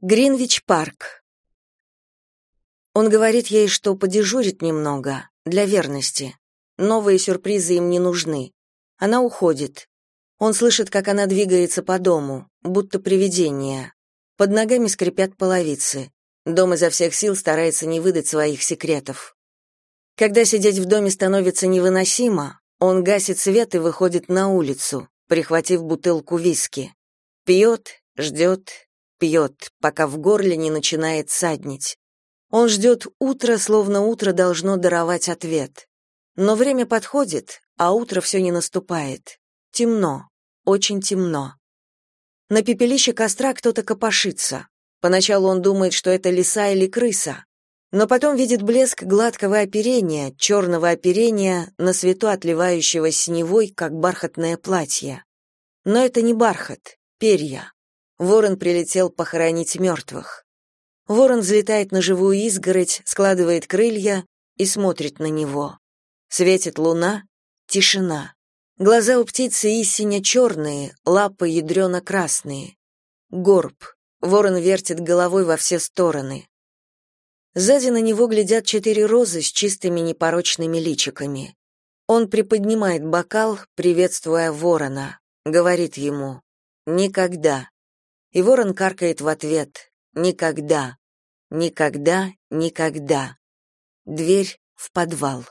Гринвич-парк. Он говорит ей, что подежурит немного, для верности. Новые сюрпризы им не нужны. Она уходит. Он слышит, как она двигается по дому, будто привидение. Под ногами скрипят половицы. Дом изо всех сил старается не выдать своих секретов. Когда сидеть в доме становится невыносимо, он гасит свет и выходит на улицу, прихватив бутылку виски. Пьет, ждет, пьет, пока в горле не начинает саднить. Он ждет утра, словно утро должно даровать ответ. Но время подходит, а утро все не наступает. Темно, очень темно. На пепелище костра кто-то копошится. Поначалу он думает, что это лиса или крыса, но потом видит блеск гладкого оперения, черного оперения, на свету отливающего синевой, как бархатное платье. Но это не бархат, перья. Ворон прилетел похоронить мертвых. Ворон взлетает на живую изгородь, складывает крылья и смотрит на него. Светит луна, тишина. Глаза у птицы истинно черные, лапы ядрено-красные. Горб. Ворон вертит головой во все стороны. Сзади на него глядят четыре розы с чистыми непорочными личиками. Он приподнимает бокал, приветствуя ворона, говорит ему «Никогда». И ворон каркает в ответ «Никогда, никогда, никогда». Дверь в подвал.